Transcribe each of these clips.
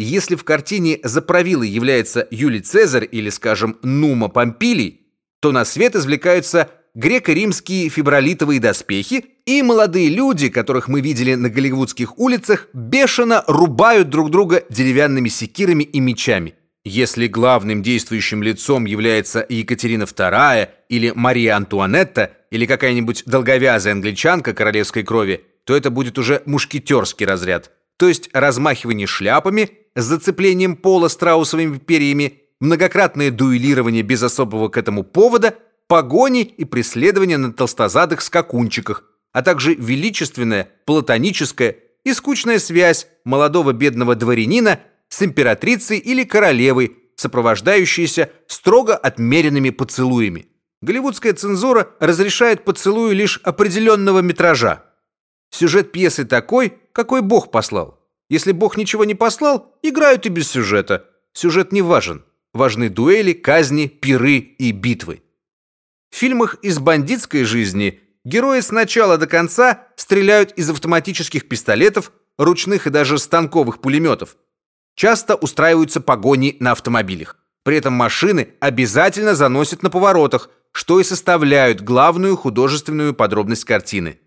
Если в картине за правилой является Юлий Цезарь или, скажем, Нума Помпилий, то на свет извлекаются греко-римские фибролитовые доспехи, и молодые люди, которых мы видели на голливудских улицах, бешено рубают друг друга деревянными секирами и мечами. Если главным действующим лицом является Екатерина II или Мария Антуанетта или какая-нибудь долговязая англичанка королевской крови, то это будет уже мушкетерский разряд, то есть размахивание шляпами зацеплением пола страусовыми перьями, многократное дуэлирование без особого к этому повода, погони и преследование на толстозадых скакунчиках, а также величественная, платоническая и скучная связь молодого бедного дворянина с императрицей или королевой, сопровождающаяся строго отмеренными поцелуями. Голливудская цензура разрешает поцелуи лишь определенного метража. Сюжет пьесы такой, какой Бог послал. Если Бог ничего не послал, играют и без сюжета. Сюжет не важен. Важны дуэли, казни, пиры и битвы. В фильмах из бандитской жизни герои с начала до конца стреляют из автоматических пистолетов, ручных и даже станковых пулеметов. Часто устраиваются погони на автомобилях. При этом машины обязательно заносят на поворотах, что и составляют главную художественную подробность картины.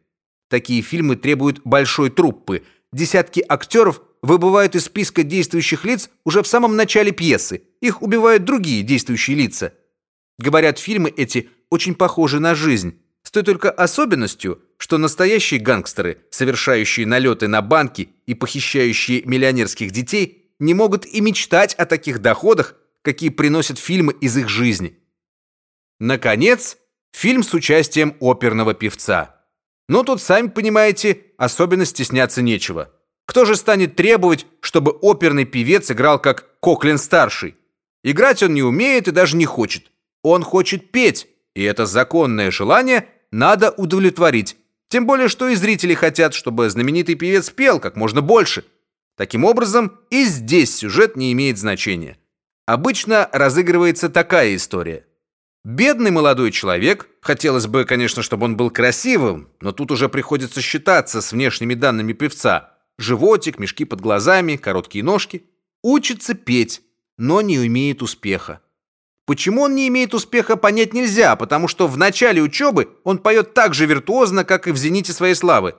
Такие фильмы требуют большой труппы. Десятки актеров выбывают из списка действующих лиц уже в самом начале пьесы. Их убивают другие действующие лица. Говорят, фильмы эти очень похожи на жизнь, с той только особенностью, что настоящие гангстеры, совершающие налеты на банки и похищающие миллионерских детей, не могут и мечтать о таких доходах, какие приносят фильмы из их жизни. Наконец, фильм с участием оперного певца. Но тут, сами понимаете, особенно стесняться нечего. Кто же станет требовать, чтобы оперный певец играл как Коклин-старший? Играть он не умеет и даже не хочет. Он хочет петь, и это законное желание надо удовлетворить. Тем более, что и зрители хотят, чтобы знаменитый певец пел как можно больше. Таким образом, и здесь сюжет не имеет значения. Обычно разыгрывается такая история. Бедный молодой человек, хотелось бы, конечно, чтобы он был красивым, но тут уже приходится считаться с внешними данными певца. Животик, мешки под глазами, короткие ножки. Учится петь, но не имеет успеха. Почему он не имеет успеха, понять нельзя, потому что в начале учебы он поет так же виртуозно, как и в зените своей славы.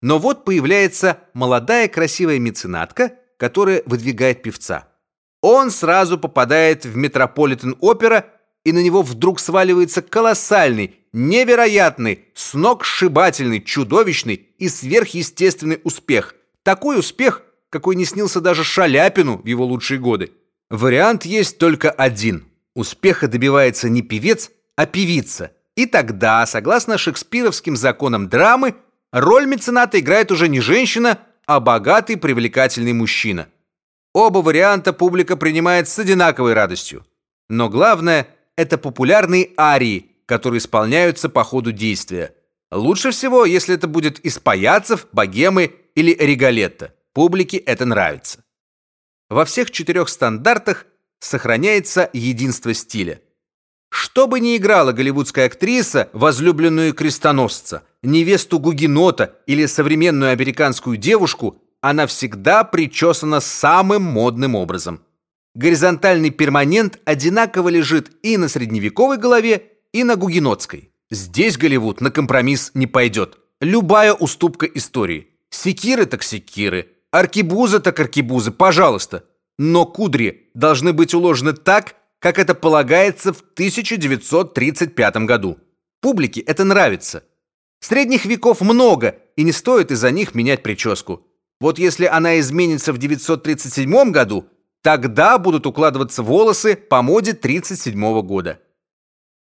Но вот появляется молодая красивая меценатка, которая выдвигает певца. Он сразу попадает в Метрополитен-опера и на него вдруг сваливается колоссальный, невероятный, сногсшибательный, чудовищный и сверхъестественный успех. Такой успех, какой не снился даже Шаляпину в его лучшие годы. Вариант есть только один. Успеха добивается не певец, а певица. И тогда, согласно шекспировским законам драмы, роль мецената играет уже не женщина, а богатый, привлекательный мужчина. Оба варианта публика принимает с одинаковой радостью. Но главное это популярные арии, которые исполняются по ходу действия. Лучше всего, если это будет из паяцев, богемы или риголетто. Публике это нравится. Во всех четырех стандартах сохраняется единство стиля. Что бы ни играла голливудская актриса, возлюбленную крестоносца, невесту гугенота или современную американскую девушку, она всегда причесана самым модным образом. Горизонтальный перманент одинаково лежит и на средневековой голове, и на гугенотской. Здесь Голливуд на компромисс не пойдет. Любая уступка истории. Секиры так секиры, аркебузы так аркебузы, пожалуйста. Но кудри должны быть уложены так, как это полагается в 1935 году. Публике это нравится. Средних веков много, и не стоит из-за них менять прическу. Вот если она изменится в 937 году, Тогда будут укладываться волосы по моде 37 года.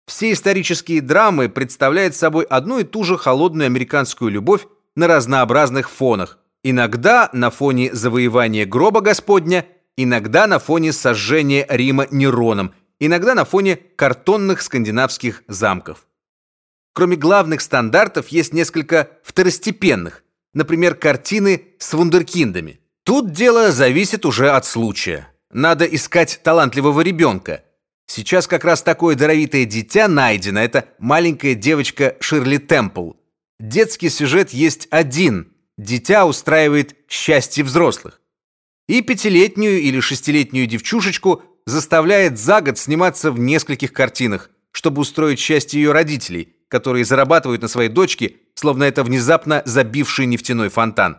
Все исторические драмы представляют собой одну и ту же холодную американскую любовь на разнообразных фонах. Иногда на фоне завоевания гроба Господня, иногда на фоне сожжения Рима Нероном, иногда на фоне картонных скандинавских замков. Кроме главных стандартов есть несколько второстепенных, например, картины с вундеркиндами. Тут дело зависит уже от случая. Надо искать талантливого ребенка. Сейчас как раз такое даровитое дитя найдено. Это маленькая девочка Ширли Темпл. Детский сюжет есть один. Дитя устраивает счастье взрослых. и пятилетнюю или шестилетнюю девчушечку заставляет за год сниматься в нескольких картинах, чтобы устроить счастье ее родителей, которые зарабатывают на своей дочке, словно это внезапно забивший нефтяной фонтан.